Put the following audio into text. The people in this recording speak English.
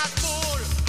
not fool.